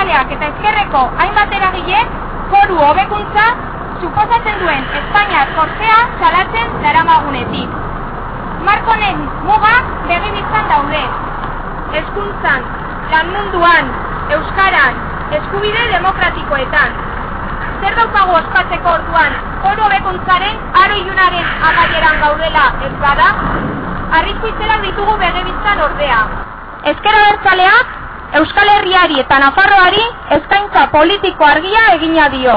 Abertzaleak eta Ezkerreko hainbat eragile foru hobekuntza suposatzen duen Espainiar kortzea salatzen daramagunetik. Markonen muga begibizan daude. Eskuntzan, lan munduan, euskaran, eskubide demokratikoetan. Zer daukago ospatzeko orduan, foru hobekuntzaren aro ilunaren amaieran gaudela ez bada? Arrizko ditugu begibizan ordea. Ezkera bertzaleak, Euskal Herriari eta Nafarroari eskaintza politiko argia egina dio.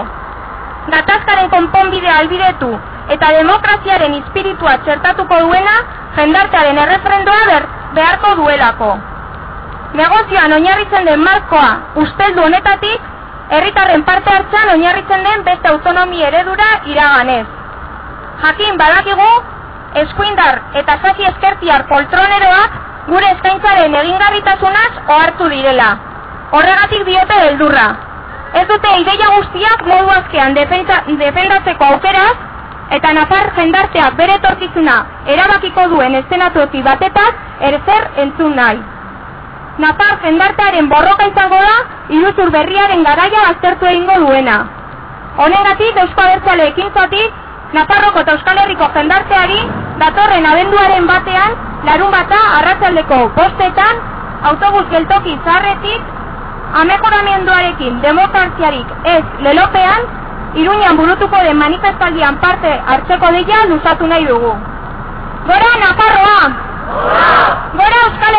Gatazkaren konponbidea albidetu eta demokraziaren espiritua txertatuko duena jendartearen erreferendoa ber, beharko duelako. Negozioan oinarritzen den markoa usteldu honetatik, herritarren parte hartzean oinarritzen den beste autonomi eredura iraganez. Jakin badakigu, eskuindar eta sasi eskertiar poltroneroak gure eskaintzaren egingarritasunaz ohartu direla. Horregatik diote beldurra. Ez dute ideia guztiak modu azkean defendatzeko aukeraz, eta nafar jendarteak bere torkizuna erabakiko duen estenatuoti batetak erzer entzun nahi. Nafar jendartearen borroka izango da, iruzur berriaren garaia aztertu egingo duena. Honengatik, Eusko Abertzale ekintzatik, Nafarroko eta Euskal Herriko jendarteari, datorren abenduaren batean, larun bata arratzaldeko bostetan autobus geltoki zarretik amejoramenduarekin demokraziarik ez lelopean Iruñan burutuko den manifestaldian parte hartzeko deia luzatu nahi dugu. Gora Nafarroa! Gora Euskal